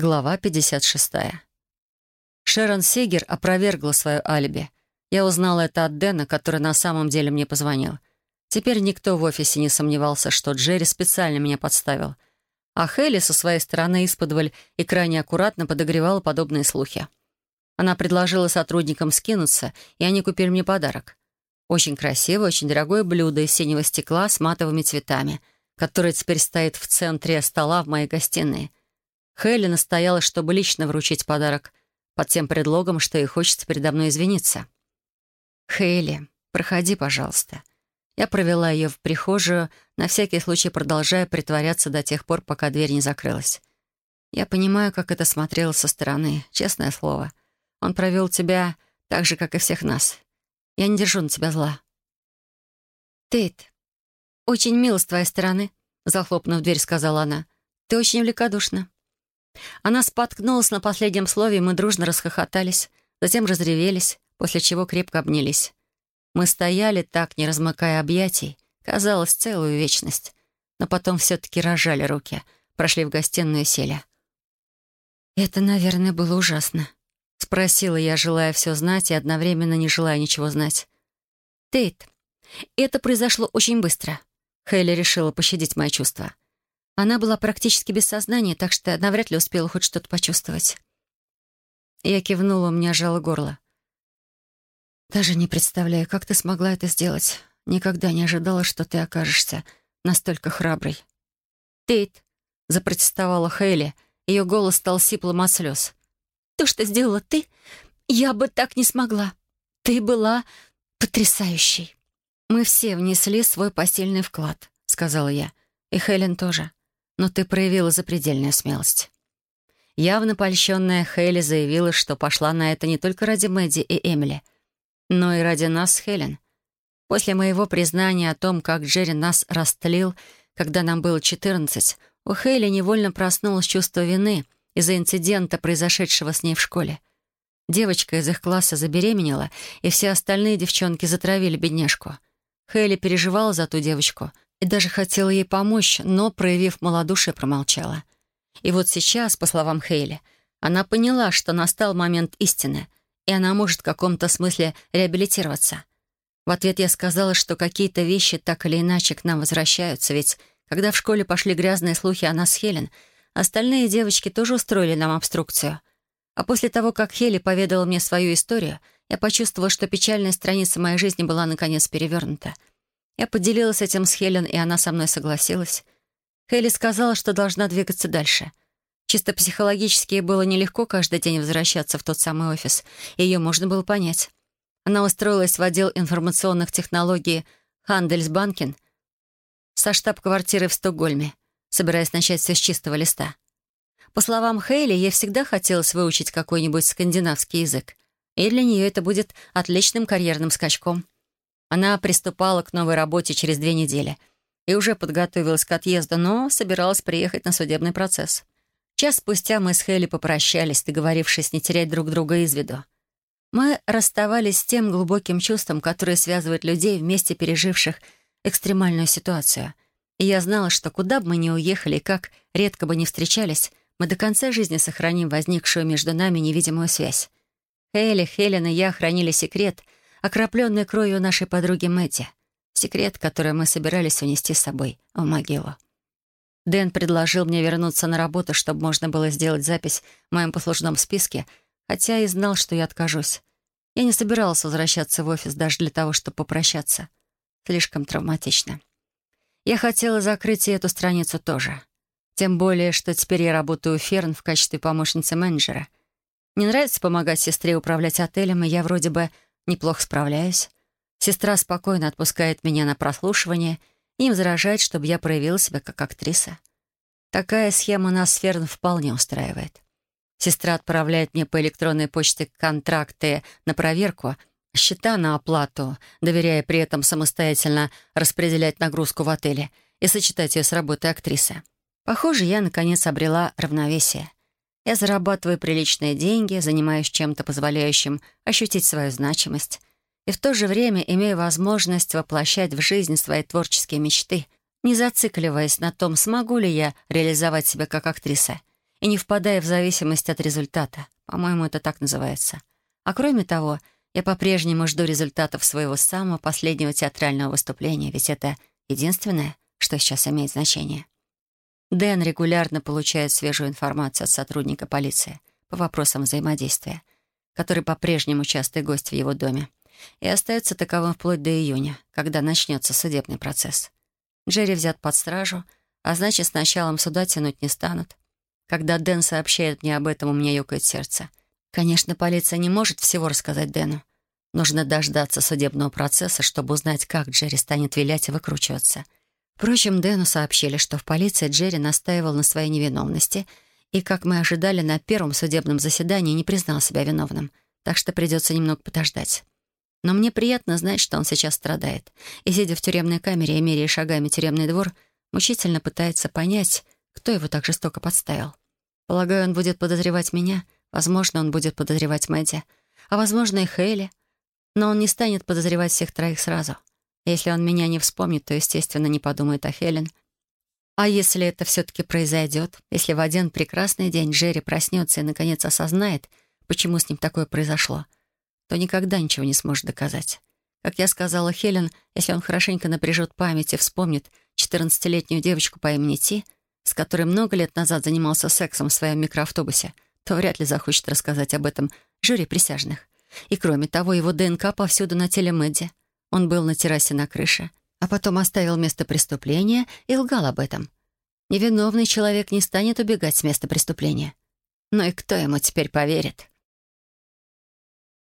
Глава 56. Шерон Сигер опровергла свое алиби. Я узнала это от Дэна, который на самом деле мне позвонил. Теперь никто в офисе не сомневался, что Джерри специально меня подставил. А Хелли со своей стороны исподволь и крайне аккуратно подогревала подобные слухи. Она предложила сотрудникам скинуться, и они купили мне подарок. Очень красивое, очень дорогое блюдо из синего стекла с матовыми цветами, которое теперь стоит в центре стола в моей гостиной — Хелли настояла, чтобы лично вручить подарок, под тем предлогом, что ей хочется передо мной извиниться. «Хейли, проходи, пожалуйста». Я провела ее в прихожую, на всякий случай продолжая притворяться до тех пор, пока дверь не закрылась. Я понимаю, как это смотрело со стороны, честное слово. Он провел тебя так же, как и всех нас. Я не держу на тебя зла. «Тейт, очень мило с твоей стороны», — захлопнув дверь, сказала она. «Ты очень великодушна». Она споткнулась на последнем слове, и мы дружно расхохотались, затем разревелись, после чего крепко обнялись. Мы стояли так, не размыкая объятий, казалось, целую вечность, но потом все-таки рожали руки, прошли в гостиную и сели. «Это, наверное, было ужасно», — спросила я, желая все знать и одновременно не желая ничего знать. «Тейт, это произошло очень быстро», — Хейли решила пощадить мои чувства. Она была практически без сознания, так что навряд ли успела хоть что-то почувствовать. Я кивнула, у меня жало горло. «Даже не представляю, как ты смогла это сделать. Никогда не ожидала, что ты окажешься настолько храброй». «Тейт», — запротестовала Хейли, ее голос стал сиплым от слез. «То, что сделала ты, я бы так не смогла. Ты была потрясающей». «Мы все внесли свой посильный вклад», — сказала я. «И Хелен тоже но ты проявила запредельную смелость». Явно польщенная Хейли заявила, что пошла на это не только ради Мэдди и Эмили, но и ради нас Хелен. После моего признания о том, как Джерри нас растлил, когда нам было 14, у Хейли невольно проснулось чувство вины из-за инцидента, произошедшего с ней в школе. Девочка из их класса забеременела, и все остальные девчонки затравили бедняжку. Хейли переживала за ту девочку, и даже хотела ей помочь, но, проявив малодушие, промолчала. И вот сейчас, по словам Хейли, она поняла, что настал момент истины, и она может в каком-то смысле реабилитироваться. В ответ я сказала, что какие-то вещи так или иначе к нам возвращаются, ведь когда в школе пошли грязные слухи о нас Хелен, остальные девочки тоже устроили нам обструкцию. А после того, как Хели поведала мне свою историю, я почувствовала, что печальная страница моей жизни была наконец перевернута — я поделилась этим с Хелен, и она со мной согласилась. Хелли сказала, что должна двигаться дальше. Чисто психологически было нелегко каждый день возвращаться в тот самый офис, и ее можно было понять. Она устроилась в отдел информационных технологий Хандельсбанкин со штаб-квартиры в Стокгольме, собираясь начать все с чистого листа. По словам Хейли, ей всегда хотелось выучить какой-нибудь скандинавский язык, и для нее это будет отличным карьерным скачком — она приступала к новой работе через две недели и уже подготовилась к отъезду, но собиралась приехать на судебный процесс. Час спустя мы с Хелли попрощались, договорившись не терять друг друга из виду. Мы расставались с тем глубоким чувством, которое связывает людей, вместе переживших экстремальную ситуацию. И я знала, что куда бы мы ни уехали и как редко бы ни встречались, мы до конца жизни сохраним возникшую между нами невидимую связь. Хейли, Хелен и я хранили секрет — окропленный кровью нашей подруги Мэтти. Секрет, который мы собирались унести с собой в могилу. Дэн предложил мне вернуться на работу, чтобы можно было сделать запись в моем послужном списке, хотя и знал, что я откажусь. Я не собиралась возвращаться в офис даже для того, чтобы попрощаться. Слишком травматично. Я хотела закрыть и эту страницу тоже. Тем более, что теперь я работаю у Ферн в качестве помощницы менеджера. Не нравится помогать сестре управлять отелем, и я вроде бы неплохо справляюсь. Сестра спокойно отпускает меня на прослушивание и не возражает, чтобы я проявила себя как актриса. Такая схема нас с Ферн вполне устраивает. Сестра отправляет мне по электронной почте контракты на проверку, счета на оплату, доверяя при этом самостоятельно распределять нагрузку в отеле и сочетать ее с работой актрисы. Похоже, я, наконец, обрела равновесие. Я зарабатываю приличные деньги, занимаюсь чем-то, позволяющим ощутить свою значимость, и в то же время имею возможность воплощать в жизнь свои творческие мечты, не зацикливаясь на том, смогу ли я реализовать себя как актриса, и не впадая в зависимость от результата. По-моему, это так называется. А кроме того, я по-прежнему жду результатов своего самого последнего театрального выступления, ведь это единственное, что сейчас имеет значение. Дэн регулярно получает свежую информацию от сотрудника полиции по вопросам взаимодействия, который по-прежнему частый гость в его доме, и остается таковым вплоть до июня, когда начнется судебный процесс. Джерри взят под стражу, а значит, с началом суда тянуть не станут. Когда Дэн сообщает мне об этом, у меня ёкает сердце. Конечно, полиция не может всего рассказать Дэну. Нужно дождаться судебного процесса, чтобы узнать, как Джерри станет вилять и выкручиваться. Впрочем, Дэну сообщили, что в полиции Джерри настаивал на своей невиновности и, как мы ожидали, на первом судебном заседании не признал себя виновным, так что придется немного подождать. Но мне приятно знать, что он сейчас страдает, и, сидя в тюремной камере и меряя шагами тюремный двор, мучительно пытается понять, кто его так жестоко подставил. Полагаю, он будет подозревать меня, возможно, он будет подозревать Мэдди, а, возможно, и Хейли, но он не станет подозревать всех троих сразу. Если он меня не вспомнит, то, естественно, не подумает о Хелен. А если это все-таки произойдет, если в один прекрасный день Джерри проснется и, наконец, осознает, почему с ним такое произошло — то никогда ничего не сможет доказать. Как я сказала Хелен, если он хорошенько напряжет память и вспомнит 14-летнюю девочку по имени Ти, с которой много лет назад занимался сексом в своем микроавтобусе, то вряд ли захочет рассказать об этом жюри присяжных. И кроме того, его ДНК повсюду на теле Мэдди. Он был на террасе на крыше, а потом оставил место преступления и лгал об этом. Невиновный человек не станет убегать с места преступления. Но и кто ему теперь поверит?